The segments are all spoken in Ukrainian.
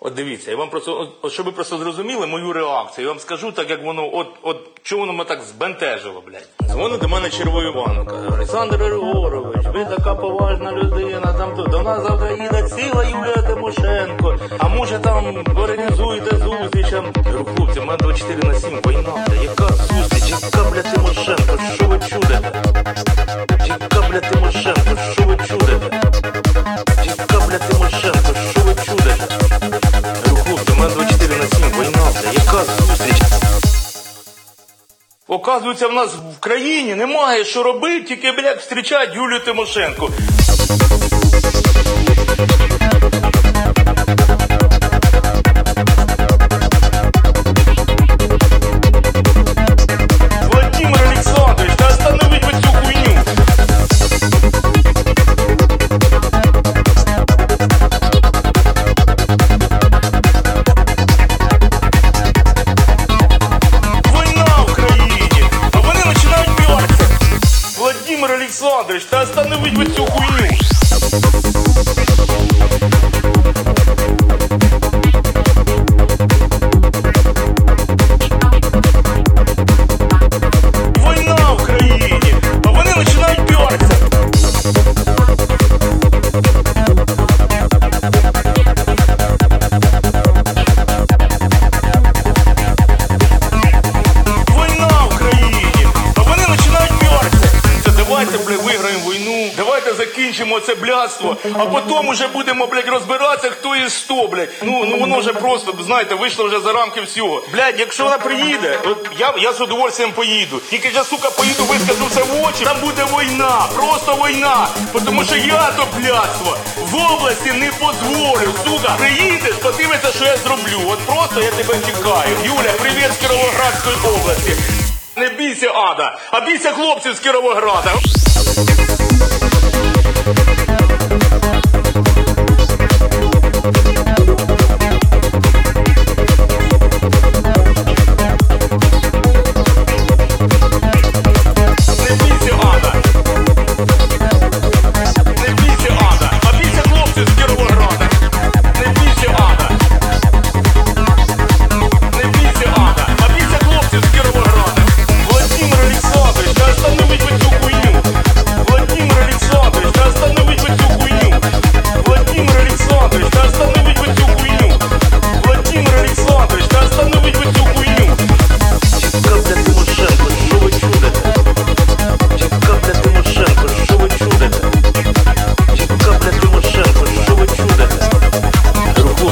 От дивіться, я вам просто, от, щоб ви просто зрозуміли мою реакцію, я вам скажу так, як воно, от, от чому воно мене так збентежило, блядь. Дзвонить до мене Червою каже, Олександр Григорович, ви така поважна людина, там то до нас завтра їде ціла Юлія Тимошенко, а може там організуєте зустріч. Я Говорю, хлопці, в мене 24 на 7, війна, бля, яка зустріч, яка, бля, Тимошенко, що ви чудите? Яка, бля, Тимошенко, що Оказується, в нас в країні немає що робити, тільки, блядь, встрічати Юлію Тимошенко. Владимир Олександрович, та остановіть ви цю хуйню. Закінчимо це блядство, а потім уже будемо, блядь, розбиратися, хто із сто, блядь. Ну, ну воно вже просто, знаєте, вийшло вже за рамки всього. Блядь, якщо вона приїде, я, я з удовольствием поїду. Тільки я, сука, поїду, вискажу все в очі, там буде війна, просто війна. Тому що я то блядство в області не позволю, сука. Приїдеш, подивишся, що я зроблю. От просто я тебе чекаю. Юля, привіт з Кіровоградської області. Не бійся ада, а бійся хлопців з Кіровограда. Не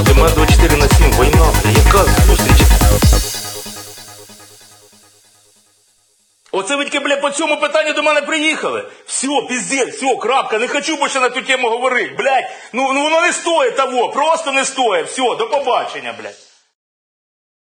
Хлопці, 24 на 7, війна, бля, яка зустріч? Оце ви тільки, бля, по цьому питанню до мене приїхали. Все, піздець, все, крапка, не хочу більше на ту тему говорити, блядь. Ну, ну воно не стоїть того, просто не стоїть. Все, до побачення, блядь.